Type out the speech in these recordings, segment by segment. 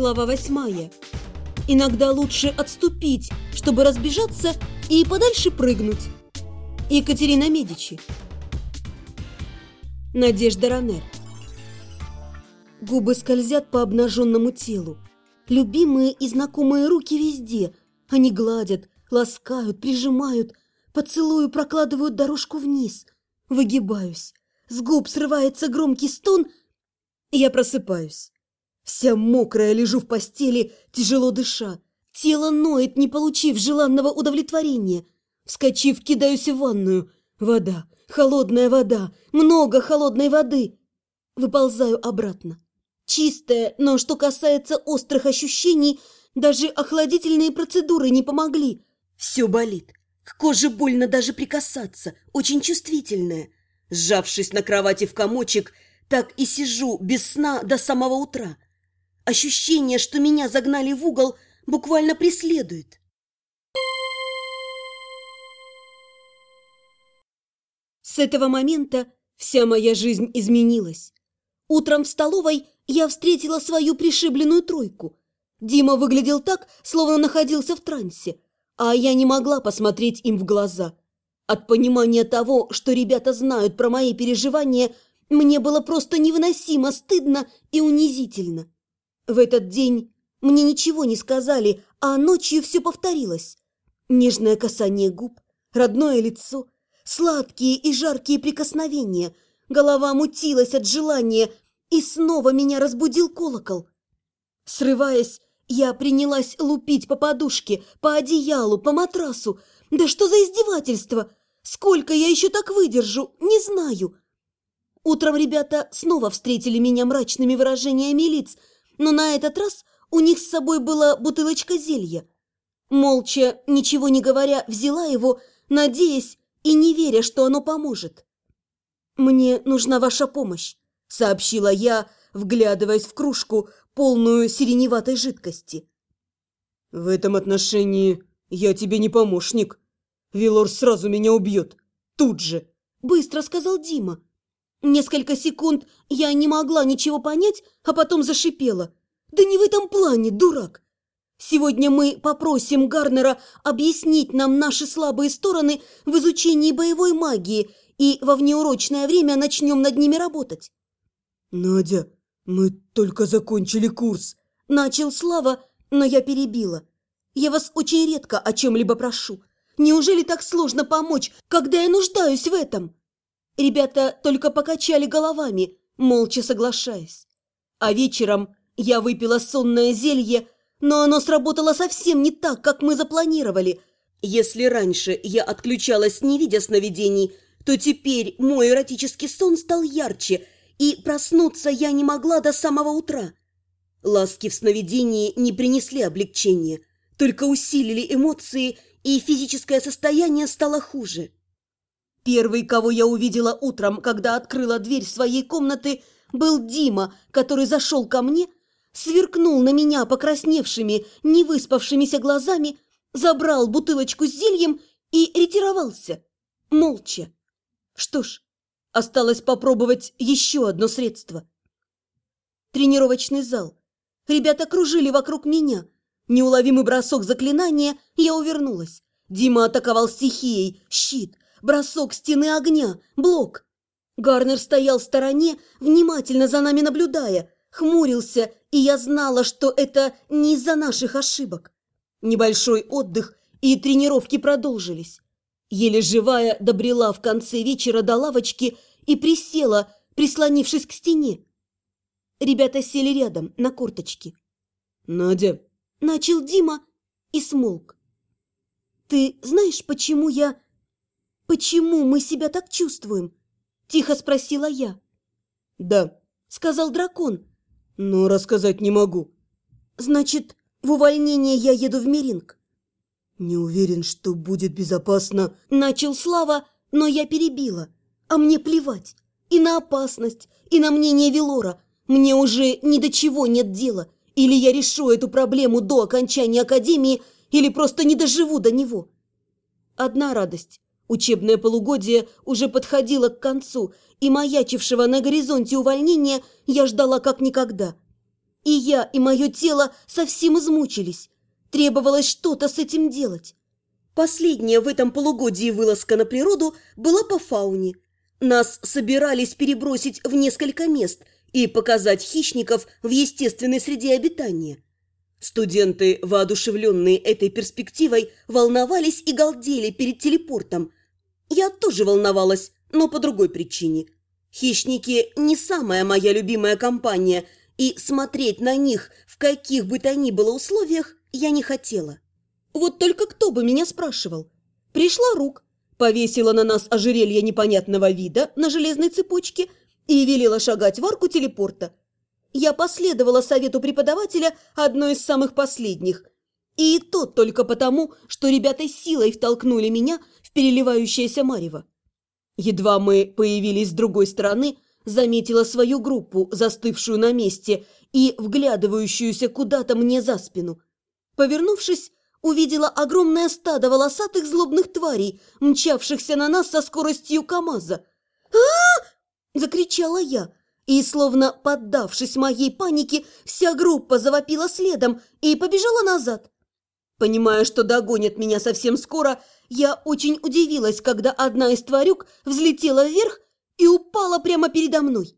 Глава восьмая. Иногда лучше отступить, чтобы разбежаться и подальше прыгнуть. Екатерина Медичи. Надежда Ранер. Губы скользят по обнаженному телу. Любимые и знакомые руки везде. Они гладят, ласкают, прижимают. Поцелую прокладывают дорожку вниз. Выгибаюсь. С губ срывается громкий стон, я просыпаюсь. Вся мокрая лежу в постели, тяжело дыша. Тело ноет, не получив желанного удовлетворения. Вскочив, кидаюсь в ванную. Вода, холодная вода, много холодной воды. Выползаю обратно. Чистая, но что касается острых ощущений, даже охладительные процедуры не помогли. Все болит. К коже больно даже прикасаться, очень чувствительная. Сжавшись на кровати в комочек, так и сижу без сна до самого утра. Ощущение, что меня загнали в угол, буквально преследует. С этого момента вся моя жизнь изменилась. Утром в столовой я встретила свою пришибленную тройку. Дима выглядел так, словно находился в трансе, а я не могла посмотреть им в глаза. От понимания того, что ребята знают про мои переживания, мне было просто невыносимо стыдно и унизительно. В этот день мне ничего не сказали, а ночью все повторилось. Нежное касание губ, родное лицо, сладкие и жаркие прикосновения. Голова мутилась от желания, и снова меня разбудил колокол. Срываясь, я принялась лупить по подушке, по одеялу, по матрасу. Да что за издевательство? Сколько я еще так выдержу, не знаю. Утром ребята снова встретили меня мрачными выражениями лиц – но на этот раз у них с собой была бутылочка зелья. Молча, ничего не говоря, взяла его, надеясь и не веря, что оно поможет. «Мне нужна ваша помощь», — сообщила я, вглядываясь в кружку, полную сиреневатой жидкости. «В этом отношении я тебе не помощник. Вилор сразу меня убьет. Тут же!» — быстро сказал Дима. Несколько секунд я не могла ничего понять, а потом зашипела. «Да не в этом плане, дурак! Сегодня мы попросим Гарнера объяснить нам наши слабые стороны в изучении боевой магии и во внеурочное время начнем над ними работать». «Надя, мы только закончили курс», – начал Слава, но я перебила. «Я вас очень редко о чем-либо прошу. Неужели так сложно помочь, когда я нуждаюсь в этом?» Ребята только покачали головами, молча соглашаясь. А вечером я выпила сонное зелье, но оно сработало совсем не так, как мы запланировали. Если раньше я отключалась, не видя сновидений, то теперь мой эротический сон стал ярче, и проснуться я не могла до самого утра. Ласки в сновидении не принесли облегчения, только усилили эмоции, и физическое состояние стало хуже. Первый, кого я увидела утром, когда открыла дверь своей комнаты, был Дима, который зашел ко мне, сверкнул на меня покрасневшими, невыспавшимися глазами, забрал бутылочку с зельем и ретировался. Молча. Что ж, осталось попробовать еще одно средство. Тренировочный зал. Ребята кружили вокруг меня. Неуловимый бросок заклинания, я увернулась. Дима атаковал стихией, щит, бросок стены огня, блок. Гарнер стоял в стороне, внимательно за нами наблюдая, хмурился, и я знала, что это не из-за наших ошибок. Небольшой отдых и тренировки продолжились. Еле живая добрела в конце вечера до лавочки и присела, прислонившись к стене. Ребята сели рядом, на корточки. «Надя!» – начал Дима и смолк. «Ты знаешь, почему я «Почему мы себя так чувствуем?» – тихо спросила я. «Да», – сказал дракон. «Но рассказать не могу». «Значит, в увольнение я еду в Меринг?» «Не уверен, что будет безопасно», – начал Слава, но я перебила. «А мне плевать. И на опасность, и на мнение Велора. Мне уже ни до чего нет дела. Или я решу эту проблему до окончания академии, или просто не доживу до него». Одна радость. Учебное полугодие уже подходило к концу, и маячившего на горизонте увольнения я ждала как никогда. И я, и мое тело совсем измучились. Требовалось что-то с этим делать. Последняя в этом полугодии вылазка на природу была по фауне. Нас собирались перебросить в несколько мест и показать хищников в естественной среде обитания. Студенты, воодушевленные этой перспективой, волновались и галдели перед телепортом. Я тоже волновалась, но по другой причине. Хищники не самая моя любимая компания, и смотреть на них в каких бы то ни было условиях я не хотела. Вот только кто бы меня спрашивал? Пришла Рук, повесила на нас ожерелье непонятного вида на железной цепочке и велела шагать в арку телепорта. Я последовала совету преподавателя одной из самых последних. И то только потому, что ребята силой втолкнули меня в переливающееся марево. Едва мы появились с другой стороны, заметила свою группу, застывшую на месте и вглядывающуюся куда-то мне за спину. Повернувшись, увидела огромное стадо волосатых злобных тварей, мчавшихся на нас со скоростью КамАЗа. а, закричала я, и, словно поддавшись моей панике, вся группа завопила следом и побежала назад. Понимая, что догонят меня совсем скоро, я очень удивилась, когда одна из тварюк взлетела вверх и упала прямо передо мной.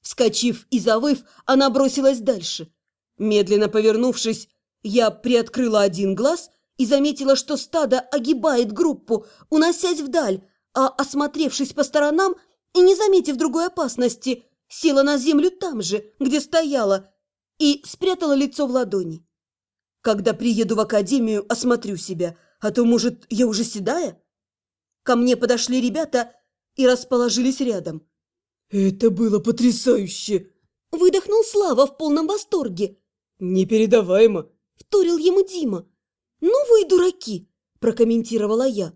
Вскочив и завыв, она бросилась дальше. Медленно повернувшись, я приоткрыла один глаз и заметила, что стадо огибает группу, уносясь вдаль, а, осмотревшись по сторонам и не заметив другой опасности, села на землю там же, где стояла, и спрятала лицо в ладони. Когда приеду в академию, осмотрю себя, а то, может, я уже седая? Ко мне подошли ребята и расположились рядом. «Это было потрясающе!» Выдохнул Слава в полном восторге. «Непередаваемо!» Вторил ему Дима. «Ну вы и дураки!» прокомментировала я.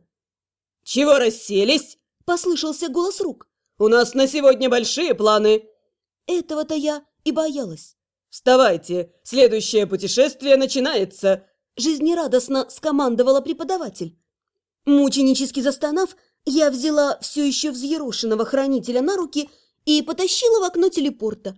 «Чего расселись?» Послышался голос рук. У нас на сегодня большие планы!» Этого-то я и боялась. «Вставайте! Следующее путешествие начинается!» Жизнерадостно скомандовала преподаватель. Мученически застонав, я взяла все еще взъерошенного хранителя на руки и потащила в окно телепорта.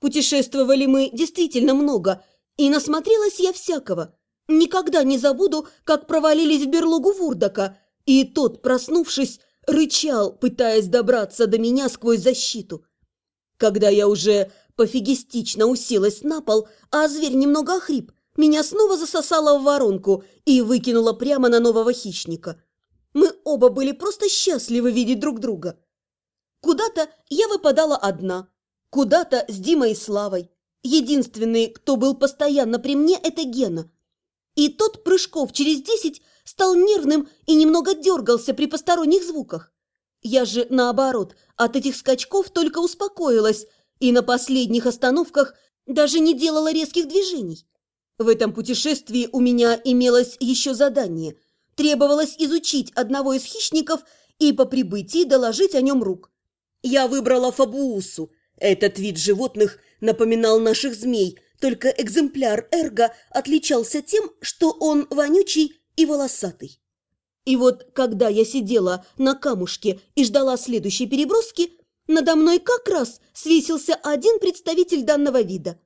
Путешествовали мы действительно много, и насмотрелась я всякого. Никогда не забуду, как провалились в берлогу Вурдака, и тот, проснувшись, рычал, пытаясь добраться до меня сквозь защиту. Когда я уже пофигистично уселась на пол, а зверь немного охрип, меня снова засосало в воронку и выкинуло прямо на нового хищника. Мы оба были просто счастливы видеть друг друга. Куда-то я выпадала одна, куда-то с Димой и Славой. Единственный, кто был постоянно при мне, это Гена. И тот прыжков через десять стал нервным и немного дергался при посторонних звуках. Я же, наоборот, от этих скачков только успокоилась и на последних остановках даже не делала резких движений. В этом путешествии у меня имелось еще задание. Требовалось изучить одного из хищников и по прибытии доложить о нем рук. Я выбрала фабуусу. Этот вид животных напоминал наших змей, только экземпляр эрго отличался тем, что он вонючий и волосатый. И вот, когда я сидела на камушке и ждала следующей переброски, надо мной как раз свесился один представитель данного вида.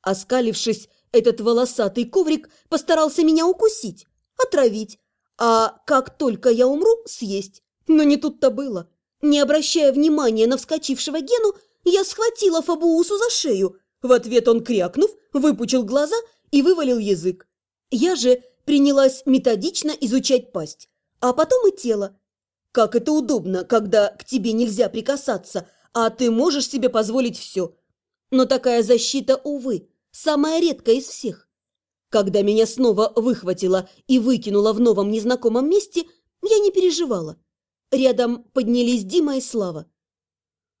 Оскалившись, этот волосатый коврик постарался меня укусить, отравить, а как только я умру, съесть. Но не тут-то было. Не обращая внимания на вскочившего Гену, я схватила Фабуусу за шею. В ответ он, крякнув, выпучил глаза и вывалил язык. Я же принялась методично изучать пасть, а потом и тело. Как это удобно, когда к тебе нельзя прикасаться, а ты можешь себе позволить все. Но такая защита, увы, самая редкая из всех. Когда меня снова выхватило и выкинуло в новом незнакомом месте, я не переживала. Рядом поднялись Дима и Слава.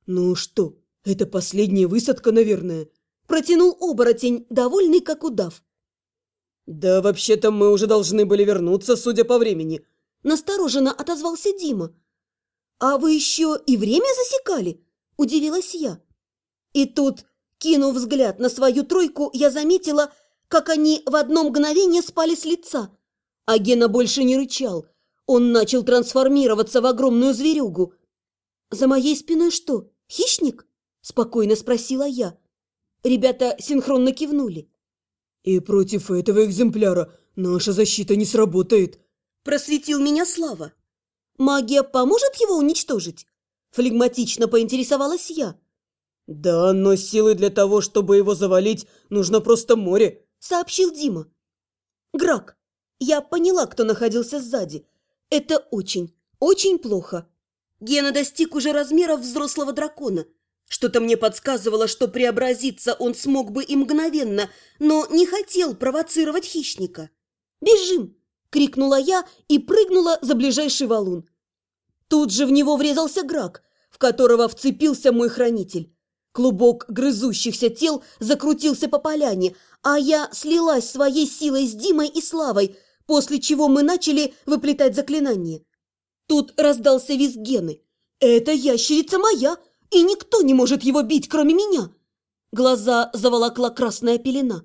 «Ну что, это последняя высадка, наверное?» Протянул оборотень, довольный как удав. «Да вообще-то мы уже должны были вернуться, судя по времени», – настороженно отозвался Дима. «А вы еще и время засекали?» – удивилась я. И тут, кинув взгляд на свою тройку, я заметила, как они в одно мгновение спали с лица. А Гена больше не рычал. Он начал трансформироваться в огромную зверюгу. «За моей спиной что, хищник?» – спокойно спросила я. Ребята синхронно кивнули. «И против этого экземпляра наша защита не сработает», – просветил меня Слава. «Магия поможет его уничтожить?» – флегматично поинтересовалась я. «Да, но силы для того, чтобы его завалить, нужно просто море», – сообщил Дима. «Грак, я поняла, кто находился сзади. Это очень, очень плохо. Гена достиг уже размеров взрослого дракона. Что-то мне подсказывало, что преобразиться он смог бы и мгновенно, но не хотел провоцировать хищника. «Бежим!» – крикнула я и прыгнула за ближайший валун. Тут же в него врезался Грак, в которого вцепился мой хранитель. Клубок грызущихся тел закрутился по поляне, а я слилась своей силой с Димой и Славой, после чего мы начали выплетать заклинание. Тут раздался визг Гены. «Это ящерица моя, и никто не может его бить, кроме меня!» Глаза заволокла красная пелена.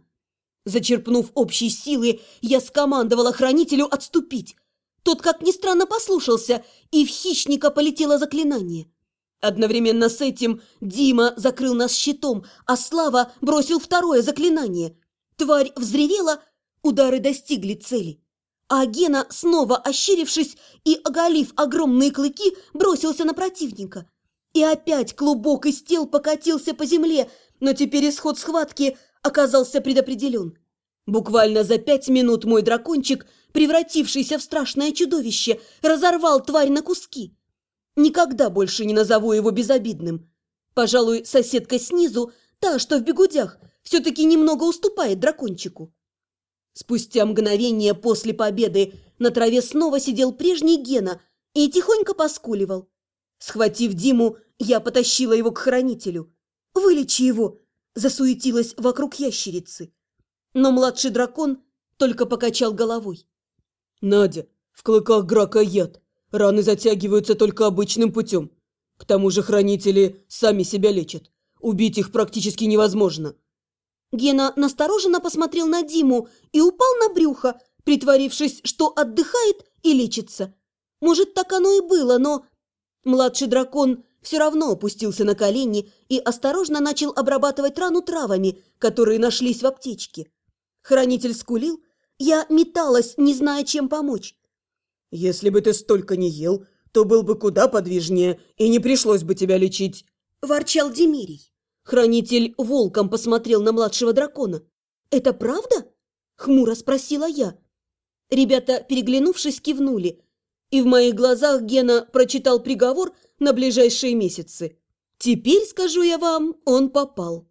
Зачерпнув общей силы, я скомандовала хранителю отступить. Тот, как ни странно, послушался, и в хищника полетело заклинание. Одновременно с этим Дима закрыл нас щитом, а Слава бросил второе заклинание. Тварь взревела, удары достигли цели. А Гена, снова ощерившись и оголив огромные клыки, бросился на противника. И опять клубок из тел покатился по земле, но теперь исход схватки оказался предопределен. Буквально за пять минут мой дракончик, превратившийся в страшное чудовище, разорвал тварь на куски. Никогда больше не назову его безобидным. Пожалуй, соседка снизу, та, что в бегудях, все-таки немного уступает дракончику. Спустя мгновение после победы на траве снова сидел прежний Гена и тихонько поскуливал. Схватив Диму, я потащила его к хранителю. «Вылечи его!» – засуетилась вокруг ящерицы. Но младший дракон только покачал головой. «Надя, в клыках Грака яд. Раны затягиваются только обычным путем. К тому же хранители сами себя лечат. Убить их практически невозможно. Гена настороженно посмотрел на Диму и упал на брюхо, притворившись, что отдыхает и лечится. Может, так оно и было, но... Младший дракон все равно опустился на колени и осторожно начал обрабатывать рану травами, которые нашлись в аптечке. Хранитель скулил, я металась, не зная, чем помочь. «Если бы ты столько не ел, то был бы куда подвижнее, и не пришлось бы тебя лечить», – ворчал Демирий. Хранитель волком посмотрел на младшего дракона. «Это правда?» – хмуро спросила я. Ребята, переглянувшись, кивнули. И в моих глазах Гена прочитал приговор на ближайшие месяцы. Теперь, скажу я вам, он попал.